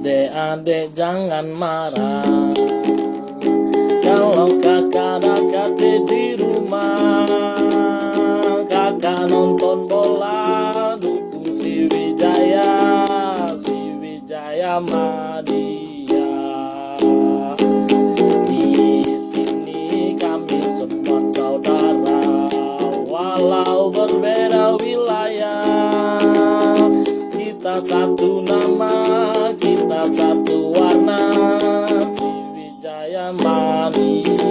Adek-adek jangan marah. Kalau kakak ada di rumah Kakak nonton bola Dukung si Wijaya Si Wijaya Madia. Di sini kami semua saudara Walau berbeda wilayah Kita satu nama Kita